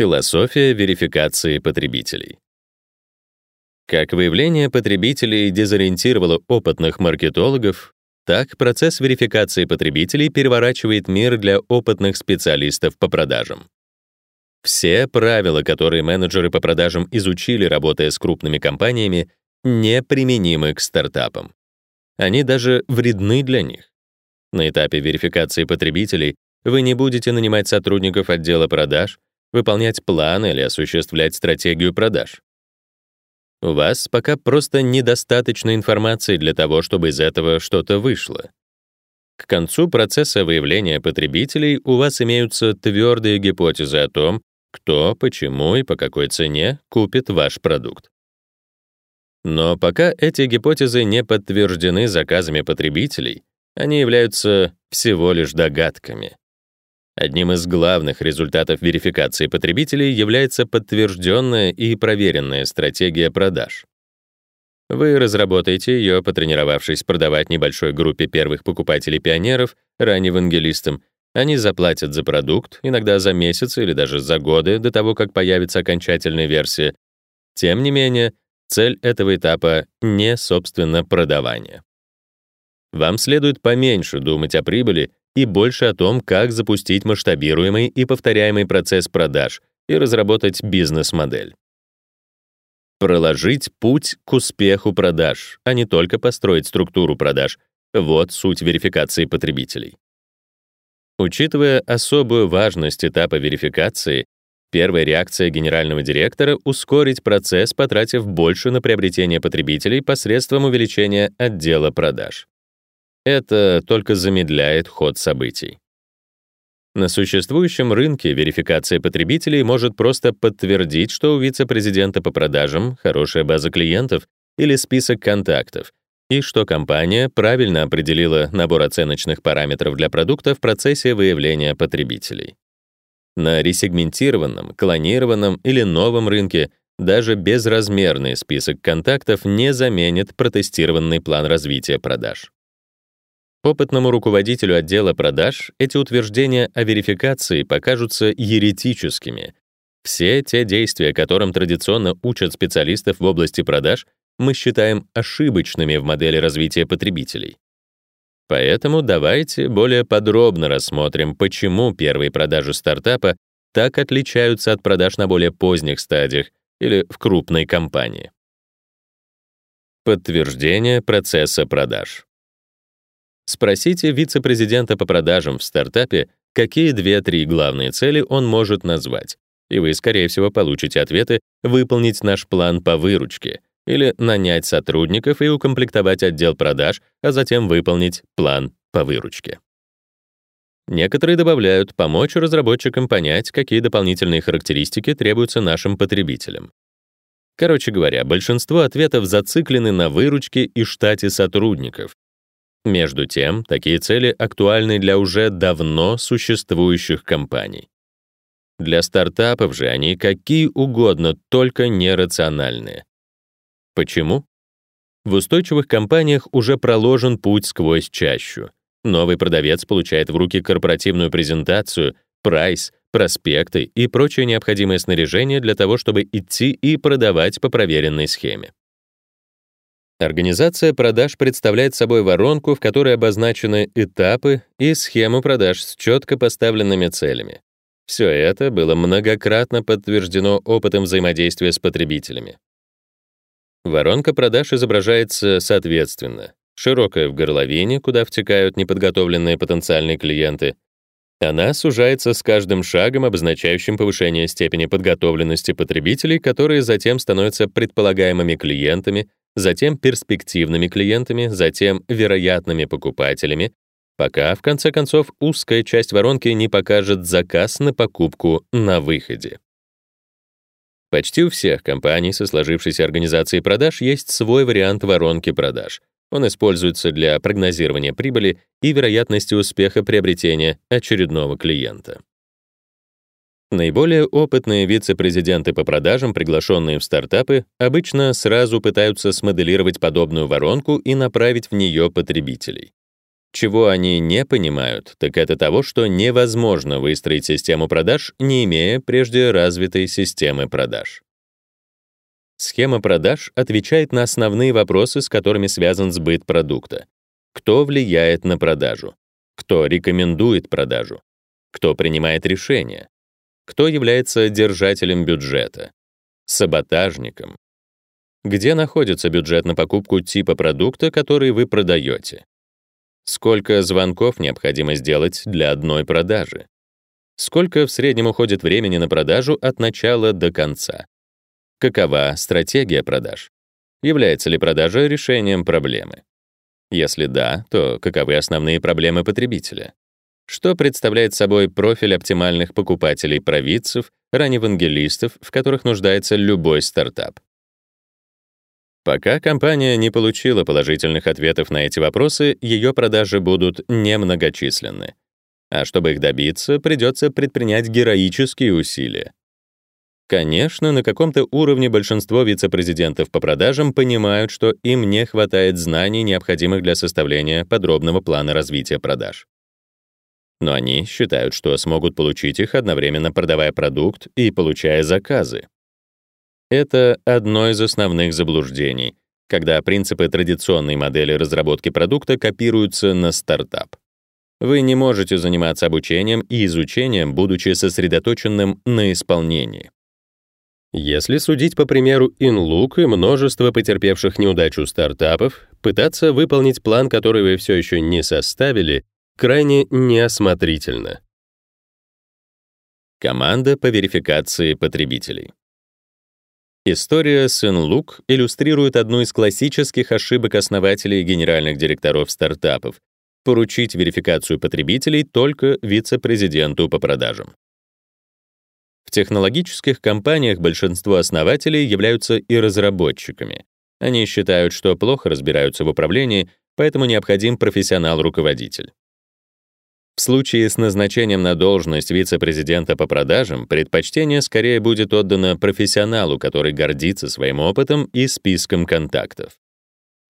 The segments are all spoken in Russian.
Философия верификации потребителей. Как выявление потребителей дезориентировало опытных маркетологов, так процесс верификации потребителей переворачивает мир для опытных специалистов по продажам. Все правила, которые менеджеры по продажам изучили, работая с крупными компаниями, неприменимы к стартапам. Они даже вредны для них. На этапе верификации потребителей вы не будете нанимать сотрудников отдела продаж, выполнять план или осуществлять стратегию продаж. У вас пока просто недостаточно информации для того, чтобы из этого что-то вышло. К концу процесса выявления потребителей у вас имеются твердые гипотезы о том, кто, почему и по какой цене купит ваш продукт. Но пока эти гипотезы не подтверждены заказами потребителей, они являются всего лишь догадками. Одним из главных результатов верификации потребителей является подтвержденная и проверенная стратегия продаж. Вы разработаете ее, потренировавшись продавать небольшой группе первых покупателей-пионеров, ранним евангелистам. Они заплатят за продукт, иногда за месяцы или даже за годы до того, как появится окончательная версия. Тем не менее, цель этого этапа не, собственно, продавание. Вам следует поменьше думать о прибыли и больше о том, как запустить масштабируемый и повторяемый процесс продаж и разработать бизнес-модель. Проложить путь к успеху продаж, а не только построить структуру продаж. Вот суть верификации потребителей. Учитывая особую важность этапа верификации, первая реакция генерального директора — ускорить процесс, потратив больше на приобретение потребителей посредством увеличения отдела продаж. Это только замедляет ход событий. На существующем рынке верификация потребителей может просто подтвердить, что у вице-президента по продажам хорошая база клиентов или список контактов, и что компания правильно определила набор оценочных параметров для продукта в процессе выявления потребителей. На ресегментированном, клонированном или новом рынке даже безразмерный список контактов не заменит протестированный план развития продаж. Опытному руководителю отдела продаж эти утверждения о верификации покажутся еретическими. Все те действия, которым традиционно учат специалистов в области продаж, мы считаем ошибочными в модели развития потребителей. Поэтому давайте более подробно рассмотрим, почему первые продажи стартапа так отличаются от продаж на более поздних стадиях или в крупной компании. Подтверждение процесса продаж. Спросите вице-президента по продажам в стартапе, какие две-три главные цели он может назвать, и вы, скорее всего, получите ответы «выполнить наш план по выручке» или «нанять сотрудников и укомплектовать отдел продаж, а затем выполнить план по выручке». Некоторые добавляют помочь разработчикам понять, какие дополнительные характеристики требуются нашим потребителям. Короче говоря, большинство ответов зациклены на выручке и штате сотрудников, между тем, такие цели актуальны для уже давно существующих компаний. Для стартапов же они какие угодно, только нерациональные. Почему? В устойчивых компаниях уже проложен путь сквозь чащу. Новый продавец получает в руки корпоративную презентацию, прайс, проспекты и прочее необходимое снаряжение для того, чтобы идти и продавать по проверенной схеме. Организация продаж представляет собой воронку, в которой обозначены этапы и схему продаж с четко поставленными целями. Все это было многократно подтверждено опытом взаимодействия с потребителями. Воронка продаж изображается соответственно. Широкая в горловине, куда втекают неподготовленные потенциальные клиенты. Она сужается с каждым шагом, обозначающим повышение степени подготовленности потребителей, которые затем становятся предполагаемыми клиентами, затем перспективными клиентами, затем вероятными покупателями, пока, в конце концов, узкая часть воронки не покажет заказ на покупку на выходе. Почти у всех компаний со сложившейся организацией продаж есть свой вариант воронки продаж. Он используется для прогнозирования прибыли и вероятности успеха приобретения очередного клиента. Наиболее опытные вице-президенты по продажам, приглашенные в стартапы, обычно сразу пытаются смоделировать подобную воронку и направить в нее потребителей. Чего они не понимают, так это того, что невозможно выстроить систему продаж, не имея прежде развитой системы продаж. Схема продаж отвечает на основные вопросы, с которыми связан сбыт продукта. Кто влияет на продажу? Кто рекомендует продажу? Кто принимает решения? Кто является держателем бюджета? Саботажником? Где находится бюджет на покупку типа продукта, который вы продаете? Сколько звонков необходимо сделать для одной продажи? Сколько в среднем уходит времени на продажу от начала до конца? Какова стратегия продаж? Является ли продажа решением проблемы? Если да, то каковы основные проблемы потребителя? Что представляет собой профиль оптимальных покупателей-провидцев, раневангелистов, в которых нуждается любой стартап? Пока компания не получила положительных ответов на эти вопросы, ее продажи будут немногочисленны. А чтобы их добиться, придется предпринять героические усилия. Конечно, на каком-то уровне большинство вице-президентов по продажам понимают, что им не хватает знаний, необходимых для составления подробного плана развития продаж. Но они считают, что смогут получить их, одновременно продавая продукт и получая заказы. Это одно из основных заблуждений, когда принципы традиционной модели разработки продукта копируются на стартап. Вы не можете заниматься обучением и изучением, будучи сосредоточенным на исполнении. Если судить по примеру InLook и множество потерпевших неудачу стартапов, пытаться выполнить план, который вы все еще не составили, крайне неосмотрительно. Команда по верификации потребителей. История Сын Лук иллюстрирует одну из классических ошибок основателей и генеральных директоров стартапов — поручить верификацию потребителей только вице-президенту по продажам. В технологических компаниях большинство основателей являются и разработчиками. Они считают, что плохо разбираются в управлении, поэтому необходим профессионал-руководитель. В случае с назначением на должность вице-президента по продажам предпочтение скорее будет отдано профессионалу, который гордится своим опытом и списком контактов.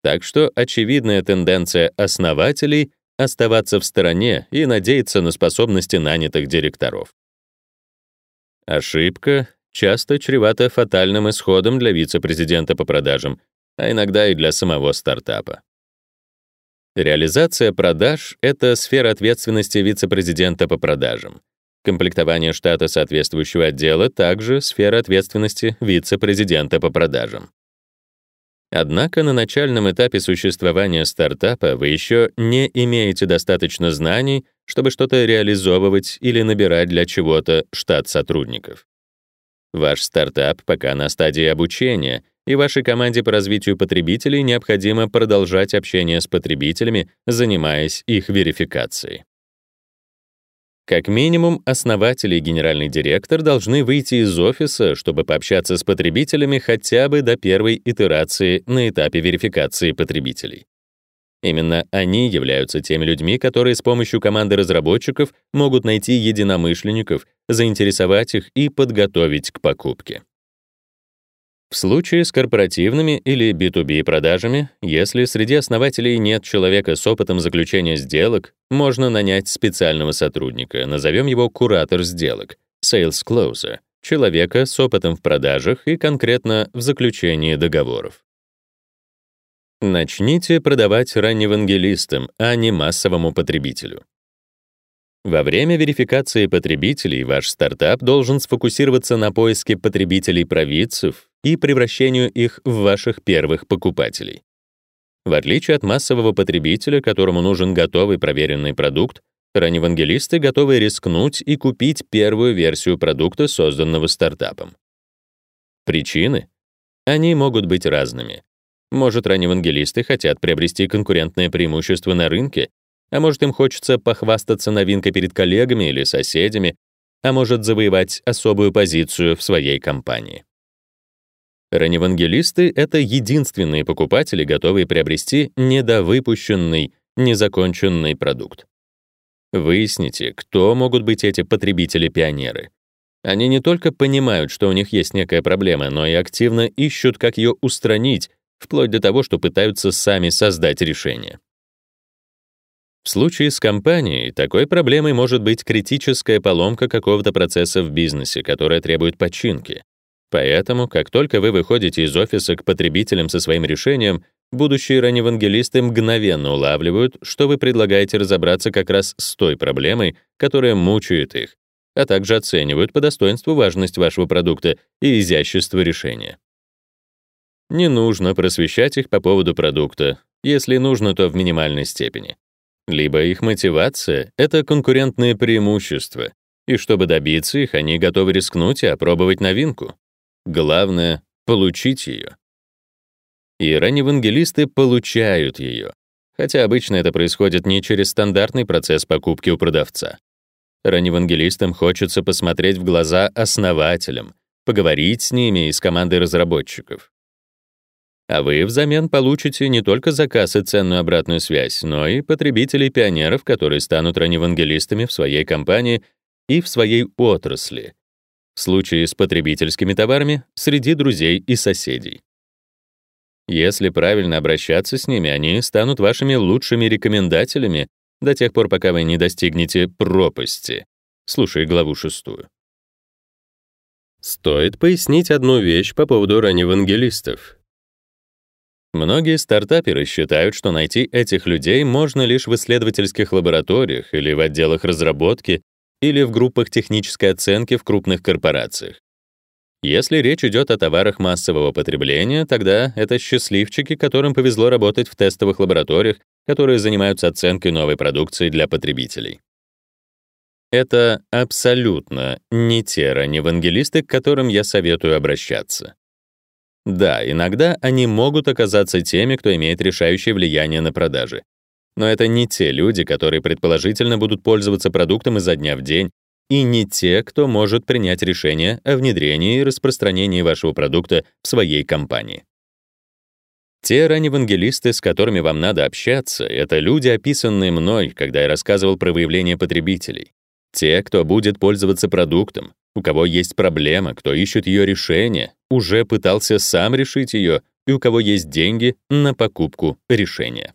Так что очевидная тенденция основателей — оставаться в стороне и надеяться на способности нанятых директоров. Ошибка часто чревата фатальным исходом для вице-президента по продажам, а иногда и для самого стартапа. Реализация продаж — это сфера ответственности вице-президента по продажам. Комплектование штата соответствующего отдела также сфера ответственности вице-президента по продажам. Однако на начальном этапе существования стартапа вы еще не имеете достаточно знаний, чтобы что-то реализовывать или набирать для чего-то штат сотрудников. Ваш стартап пока на стадии обучения, и вашей команде по развитию потребителей необходимо продолжать общение с потребителями, занимаясь их верификацией. Как минимум, основатель и генеральный директор должны выйти из офиса, чтобы пообщаться с потребителями хотя бы до первой итерации на этапе верификации потребителей. Именно они являются теми людьми, которые с помощью команды разработчиков могут найти единомышленников, заинтересовать их и подготовить к покупке. В случае с корпоративными или B2B продажами, если среди основателей нет человека с опытом заключения сделок, можно нанять специального сотрудника, назовем его куратор сделок, sales closer, человека с опытом в продажах и конкретно в заключении договоров. Начните продавать ранневангелистам, а не массовому потребителю. Во время верификации потребителей ваш стартап должен сфокусироваться на поиске потребителей-провидцев и превращению их в ваших первых покупателей. В отличие от массового потребителя, которому нужен готовый проверенный продукт, раневангелисты готовы рискнуть и купить первую версию продукта, созданного стартапом. Причины? Они могут быть разными. Может, раневангелисты хотят приобрести конкурентное преимущество на рынке, а может, им хочется похвастаться новинкой перед коллегами или соседями, а может, завоевать особую позицию в своей компании. Раневангелисты — это единственные покупатели, готовые приобрести недовыпущенный, незаконченный продукт. Выясните, кто могут быть эти потребители-пионеры. Они не только понимают, что у них есть некая проблема, но и активно ищут, как ее устранить, вплоть до того, что пытаются сами создать решение. В случае с компанией такой проблемой может быть критическая поломка какого-то процесса в бизнесе, которая требует починки. Поэтому, как только вы выходите из офиса к потребителям со своим решением, будущие раневангелисты мгновенно улавливают, что вы предлагаете разобраться как раз с той проблемой, которая мучает их, а также оценивают по достоинству важность вашего продукта и изящество решения. Не нужно просвещать их по поводу продукта, если нужно, то в минимальной степени. Либо их мотивация — это конкурентные преимущества, и чтобы добиться их, они готовы рискнуть и опробовать новинку. Главное — получить ее. И ранневангелисты получают ее, хотя обычно это происходит не через стандартный процесс покупки у продавца. Ранневангелистам хочется посмотреть в глаза основателям, поговорить с ними из команды разработчиков. А вы взамен получите не только заказ и ценную обратную связь, но и потребителей-пионеров, которые станут ранневангелистами в своей компании и в своей отрасли. В случае с потребительскими товарами — среди друзей и соседей. Если правильно обращаться с ними, они станут вашими лучшими рекомендателями до тех пор, пока вы не достигнете пропасти. Слушай главу шестую. Стоит пояснить одну вещь по поводу ранневангелистов. Многие стартаперы считают, что найти этих людей можно лишь в исследовательских лабораториях или в отделах разработки или в группах технической оценки в крупных корпорациях. Если речь идет о товарах массового потребления, тогда это счастливчики, которым повезло работать в тестовых лабораториях, которые занимаются оценкой новой продукции для потребителей. Это абсолютно не те ранневангелисты, к которым я советую обращаться. Да, иногда они могут оказаться теми, кто имеет решающее влияние на продажи. Но это не те люди, которые предположительно будут пользоваться продуктом изо дня в день и не те, кто может принять решение о внедрении и распространении вашего продукта в своей компании. Те ранневангелисты, с которыми вам надо общаться, это люди, описанные мной, когда я рассказывал про выявление потребителей. Те, кто будет пользоваться продуктом, у кого есть проблема, кто ищет ее решение, уже пытался сам решить ее, и у кого есть деньги на покупку решения.